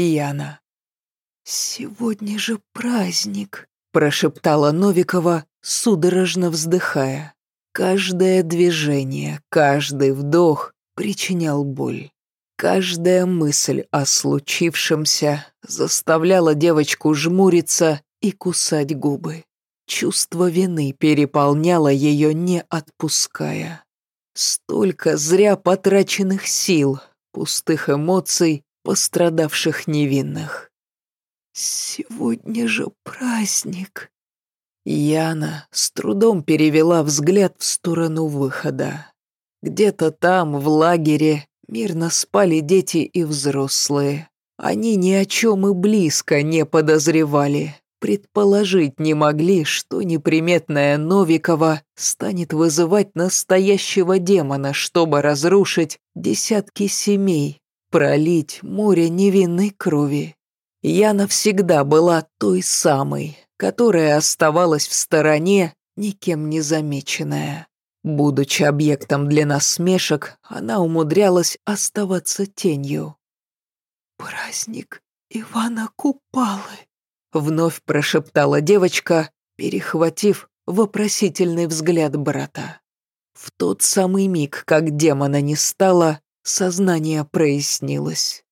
Яна. «Сегодня же праздник», — прошептала Новикова, судорожно вздыхая. Каждое движение, каждый вдох причинял боль. Каждая мысль о случившемся заставляла девочку жмуриться и кусать губы. Чувство вины переполняло ее, не отпуская. Столько зря потраченных сил, пустых эмоций, пострадавших невинных. «Сегодня же праздник!» Яна с трудом перевела взгляд в сторону выхода. Где-то там, в лагере, мирно спали дети и взрослые. Они ни о чем и близко не подозревали, предположить не могли, что неприметная Новикова станет вызывать настоящего демона, чтобы разрушить десятки семей, пролить море невинной крови. Я навсегда была той самой, которая оставалась в стороне, никем не замеченная. Будучи объектом для насмешек, она умудрялась оставаться тенью. «Праздник Ивана Купалы», — вновь прошептала девочка, перехватив вопросительный взгляд брата. В тот самый миг, как демона не стало, сознание прояснилось.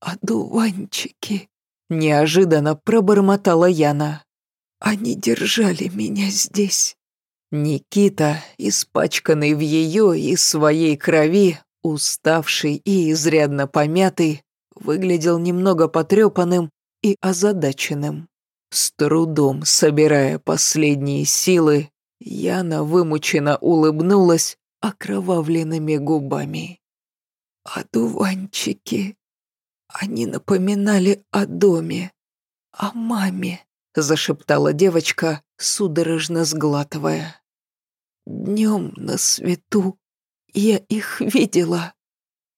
«Одуванчики», — неожиданно пробормотала Яна. «Они держали меня здесь». Никита, испачканный в ее и своей крови, уставший и изрядно помятый, выглядел немного потрепанным и озадаченным. С трудом собирая последние силы, Яна вымученно улыбнулась окровавленными губами. «Одуванчики. Они напоминали о доме, о маме», зашептала девочка, судорожно сглатывая. Днем на свету я их видела.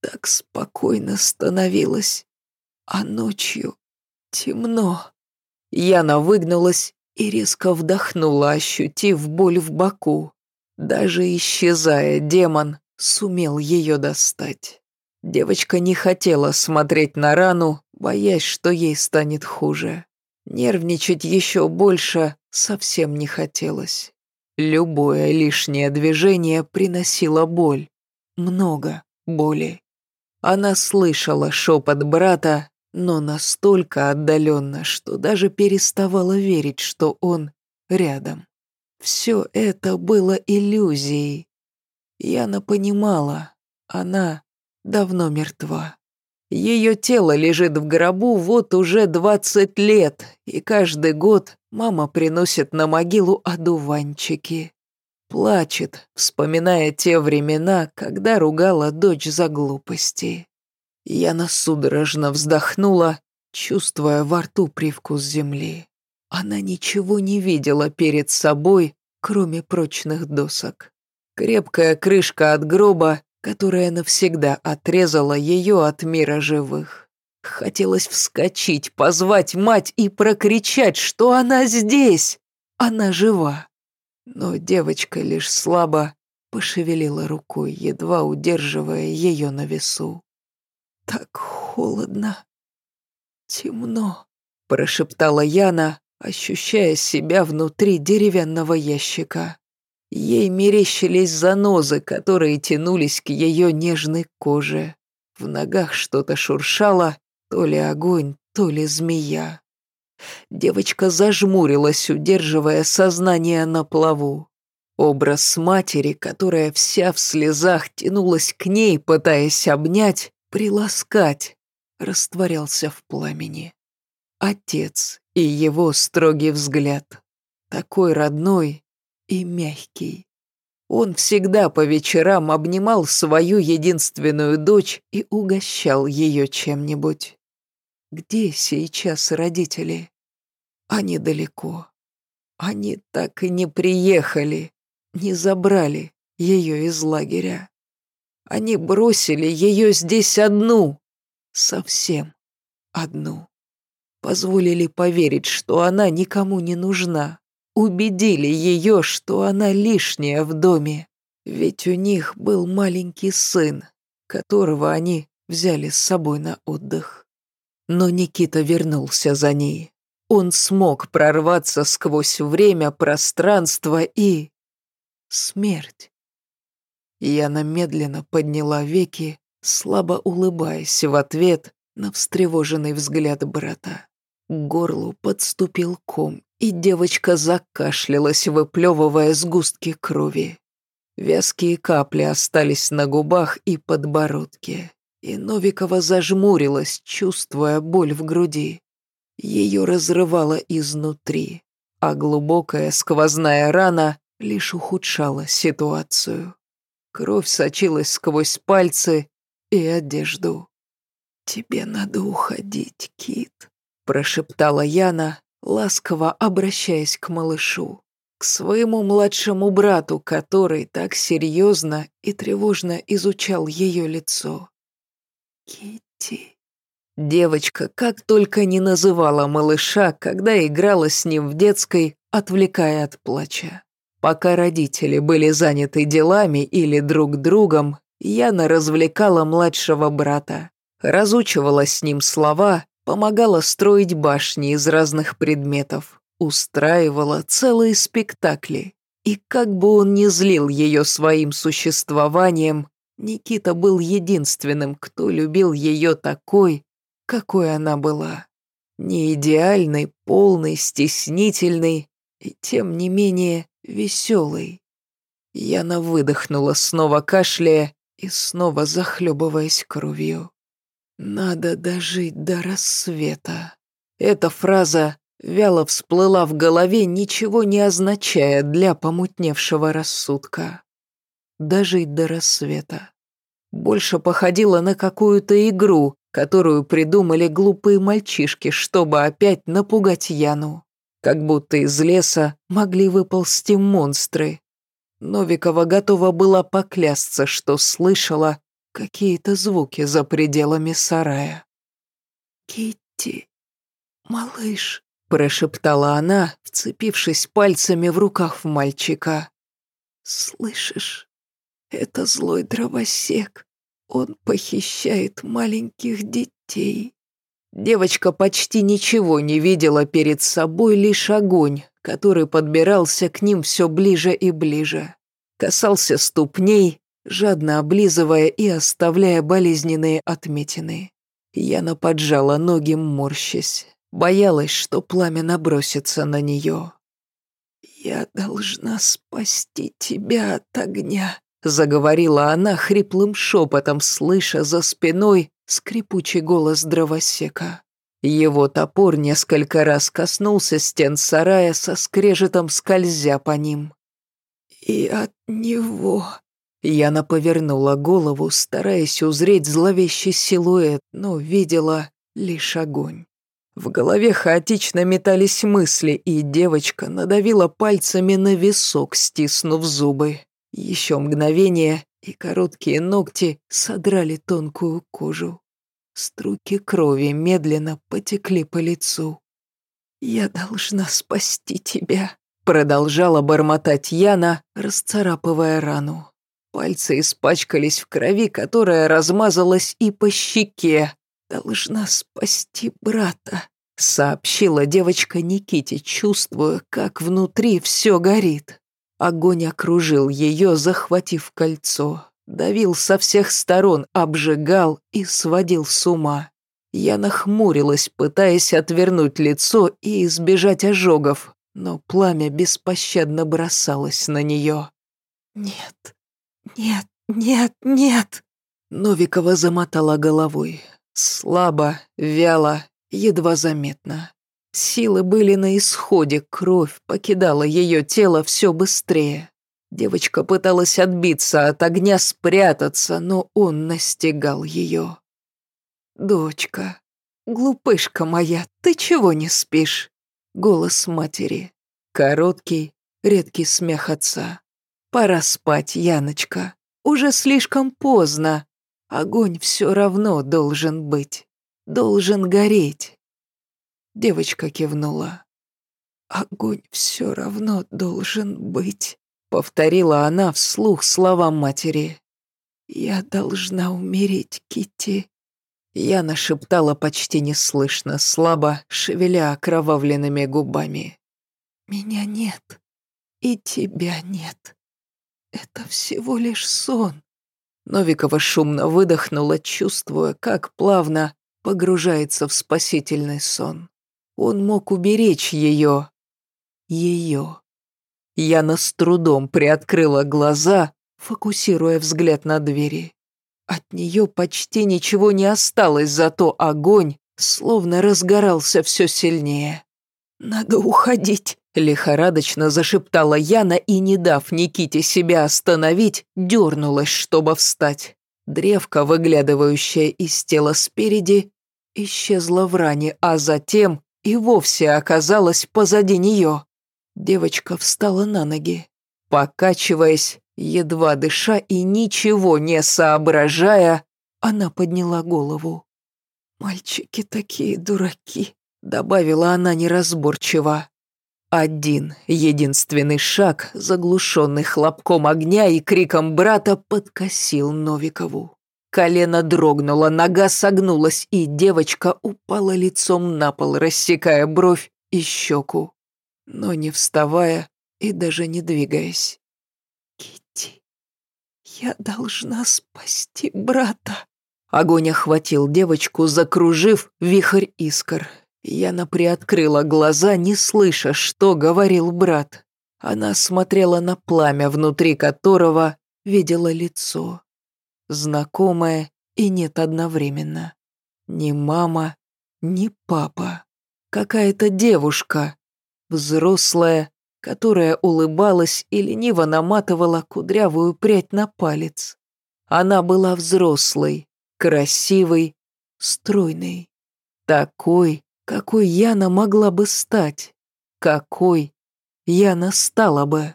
Так спокойно становилось. А ночью темно. Яна выгнулась и резко вдохнула, ощутив боль в боку. Даже исчезая, демон сумел ее достать. Девочка не хотела смотреть на рану, боясь, что ей станет хуже. Нервничать еще больше совсем не хотелось. Любое лишнее движение приносило боль. Много боли. Она слышала шепот брата, но настолько отдаленно, что даже переставала верить, что он рядом. Все это было иллюзией. Яна понимала, она давно мертва. Ее тело лежит в гробу вот уже двадцать лет, и каждый год мама приносит на могилу одуванчики. Плачет, вспоминая те времена, когда ругала дочь за глупости. Яна судорожно вздохнула, чувствуя во рту привкус земли. Она ничего не видела перед собой, кроме прочных досок. Крепкая крышка от гроба которая навсегда отрезала ее от мира живых. Хотелось вскочить, позвать мать и прокричать, что она здесь, она жива. Но девочка лишь слабо пошевелила рукой, едва удерживая ее на весу. «Так холодно, темно», — прошептала Яна, ощущая себя внутри деревянного ящика. Ей мерещились занозы, которые тянулись к ее нежной коже. В ногах что-то шуршало, то ли огонь, то ли змея. Девочка зажмурилась, удерживая сознание на плаву. Образ матери, которая вся в слезах тянулась к ней, пытаясь обнять, приласкать, растворялся в пламени. Отец и его строгий взгляд. Такой родной и мягкий. Он всегда по вечерам обнимал свою единственную дочь и угощал ее чем-нибудь. Где сейчас родители? Они далеко. Они так и не приехали, не забрали ее из лагеря. Они бросили ее здесь одну, совсем одну. Позволили поверить, что она никому не нужна убедили ее, что она лишняя в доме. Ведь у них был маленький сын, которого они взяли с собой на отдых. Но Никита вернулся за ней. Он смог прорваться сквозь время, пространство и... смерть. Яна медленно подняла веки, слабо улыбаясь в ответ на встревоженный взгляд брата. К горлу подступил ком, и девочка закашлялась, выплевывая сгустки крови. Вязкие капли остались на губах и подбородке, и Новикова зажмурилась, чувствуя боль в груди. Ее разрывало изнутри, а глубокая сквозная рана лишь ухудшала ситуацию. Кровь сочилась сквозь пальцы и одежду. «Тебе надо уходить, Кит», — прошептала Яна, ласково обращаясь к малышу, к своему младшему брату, который так серьезно и тревожно изучал ее лицо. «Китти». Девочка как только не называла малыша, когда играла с ним в детской, отвлекая от плача. Пока родители были заняты делами или друг другом, Яна развлекала младшего брата, разучивала с ним слова помогала строить башни из разных предметов, устраивала целые спектакли. И как бы он ни злил ее своим существованием, Никита был единственным, кто любил ее такой, какой она была. Не идеальной, полной, стеснительной и, тем не менее, веселой. Яна выдохнула, снова кашляя и снова захлебываясь кровью. «Надо дожить до рассвета». Эта фраза вяло всплыла в голове, ничего не означая для помутневшего рассудка. «Дожить до рассвета». Больше походила на какую-то игру, которую придумали глупые мальчишки, чтобы опять напугать Яну. Как будто из леса могли выползти монстры. Новикова готова была поклясться, что слышала, какие-то звуки за пределами сарая. «Китти, малыш», — прошептала она, вцепившись пальцами в руках в мальчика. «Слышишь? Это злой дровосек. Он похищает маленьких детей». Девочка почти ничего не видела перед собой, лишь огонь, который подбирался к ним все ближе и ближе. Касался ступней, жадно облизывая и оставляя болезненные отметины. Яна поджала ноги, морщась. Боялась, что пламя набросится на нее. «Я должна спасти тебя от огня», — заговорила она хриплым шепотом, слыша за спиной скрипучий голос дровосека. Его топор несколько раз коснулся стен сарая со скрежетом скользя по ним. «И от него», Яна повернула голову, стараясь узреть зловещий силуэт, но видела лишь огонь. В голове хаотично метались мысли, и девочка надавила пальцами на висок, стиснув зубы. Еще мгновение, и короткие ногти содрали тонкую кожу. Струки крови медленно потекли по лицу. «Я должна спасти тебя», — продолжала бормотать Яна, расцарапывая рану. Пальцы испачкались в крови, которая размазалась и по щеке. «Должна спасти брата», — сообщила девочка Никите, чувствуя, как внутри все горит. Огонь окружил ее, захватив кольцо. Давил со всех сторон, обжигал и сводил с ума. Я нахмурилась, пытаясь отвернуть лицо и избежать ожогов, но пламя беспощадно бросалось на нее. «Нет, «Нет, нет, нет!» Новикова замотала головой. Слабо, вяло, едва заметно. Силы были на исходе, кровь покидала ее тело все быстрее. Девочка пыталась отбиться от огня, спрятаться, но он настигал ее. «Дочка, глупышка моя, ты чего не спишь?» Голос матери. Короткий, редкий смех отца. Пора спать, Яночка. Уже слишком поздно. Огонь все равно должен быть. Должен гореть. Девочка кивнула. «Огонь все равно должен быть», — повторила она вслух слова матери. «Я должна умереть, Китти. Я нашептала почти неслышно, слабо, шевеля окровавленными губами. «Меня нет, и тебя нет. Это всего лишь сон». Новикова шумно выдохнула, чувствуя, как плавно погружается в спасительный сон. Он мог уберечь ее. Ее. Яна с трудом приоткрыла глаза, фокусируя взгляд на двери. От нее почти ничего не осталось, зато огонь словно разгорался все сильнее. «Надо уходить», — лихорадочно зашептала Яна и, не дав Никите себя остановить, дернулась, чтобы встать. Древко, выглядывающее из тела спереди, исчезла в ране, а затем и вовсе оказалась позади нее. Девочка встала на ноги. Покачиваясь, едва дыша и ничего не соображая, она подняла голову. «Мальчики такие дураки», — добавила она неразборчиво. Один, единственный шаг, заглушенный хлопком огня и криком брата, подкосил Новикову. Колено дрогнуло, нога согнулась, и девочка упала лицом на пол, рассекая бровь и щеку но не вставая и даже не двигаясь. «Китти, я должна спасти брата!» Огонь охватил девочку, закружив вихрь искр. Яна приоткрыла глаза, не слыша, что говорил брат. Она смотрела на пламя, внутри которого видела лицо. Знакомое и нет одновременно. Ни мама, ни папа. Какая-то девушка, взрослая, которая улыбалась и лениво наматывала кудрявую прядь на палец. Она была взрослой, красивой, стройной. Такой, какой Яна могла бы стать. Какой Яна стала бы.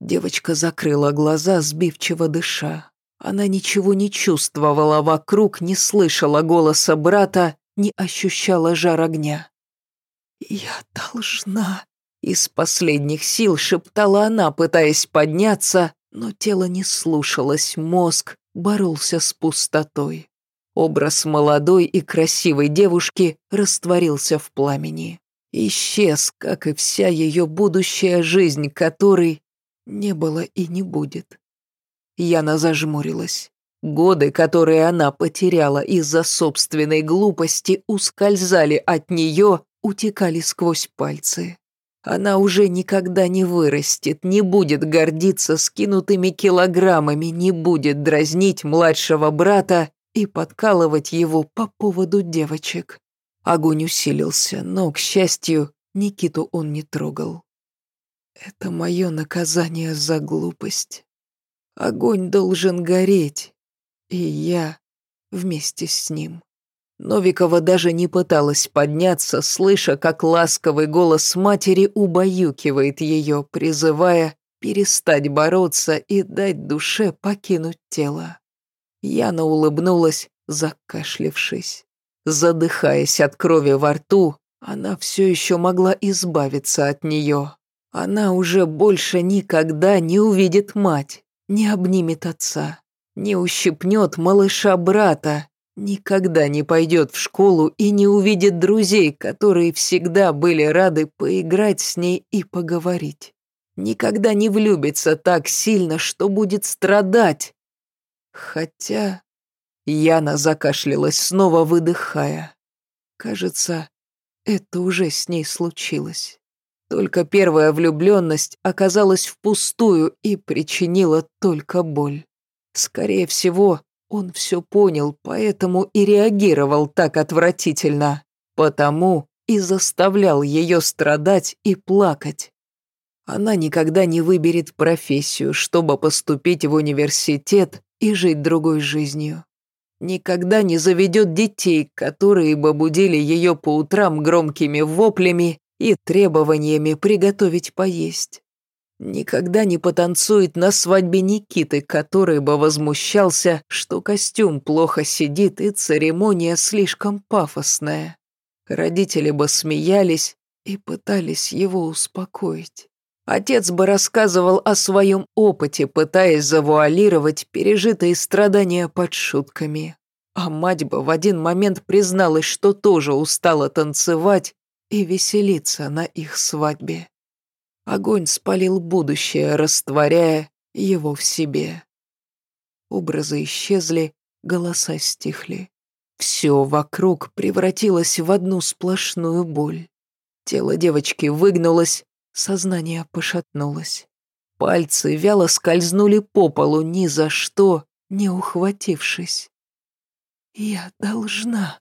Девочка закрыла глаза, сбивчиво дыша. Она ничего не чувствовала вокруг, не слышала голоса брата, не ощущала жар огня. «Я должна...» Из последних сил шептала она, пытаясь подняться, но тело не слушалось, мозг боролся с пустотой. Образ молодой и красивой девушки растворился в пламени. Исчез, как и вся ее будущая жизнь, которой не было и не будет. Яна зажмурилась. Годы, которые она потеряла из-за собственной глупости, ускользали от нее, утекали сквозь пальцы. Она уже никогда не вырастет, не будет гордиться скинутыми килограммами, не будет дразнить младшего брата и подкалывать его по поводу девочек. Огонь усилился, но, к счастью, Никиту он не трогал. Это мое наказание за глупость. Огонь должен гореть, и я вместе с ним. Новикова даже не пыталась подняться, слыша, как ласковый голос матери убаюкивает ее, призывая перестать бороться и дать душе покинуть тело. Яна улыбнулась, закашлившись. Задыхаясь от крови во рту, она все еще могла избавиться от нее. Она уже больше никогда не увидит мать, не обнимет отца, не ущипнет малыша брата, Никогда не пойдет в школу и не увидит друзей, которые всегда были рады поиграть с ней и поговорить. Никогда не влюбится так сильно, что будет страдать. Хотя... Яна закашлялась, снова выдыхая. Кажется, это уже с ней случилось. Только первая влюбленность оказалась впустую и причинила только боль. Скорее всего, он все понял, поэтому и реагировал так отвратительно. Потому и заставлял ее страдать и плакать. Она никогда не выберет профессию, чтобы поступить в университет и жить другой жизнью. Никогда не заведет детей, которые бы будили ее по утрам громкими воплями и требованиями приготовить поесть. Никогда не потанцует на свадьбе Никиты, который бы возмущался, что костюм плохо сидит и церемония слишком пафосная. Родители бы смеялись и пытались его успокоить. Отец бы рассказывал о своем опыте, пытаясь завуалировать пережитые страдания под шутками. А мать бы в один момент призналась, что тоже устала танцевать и веселиться на их свадьбе. Огонь спалил будущее, растворяя его в себе. Образы исчезли, голоса стихли. Все вокруг превратилось в одну сплошную боль. Тело девочки выгнулось, сознание пошатнулось. Пальцы вяло скользнули по полу, ни за что не ухватившись. «Я должна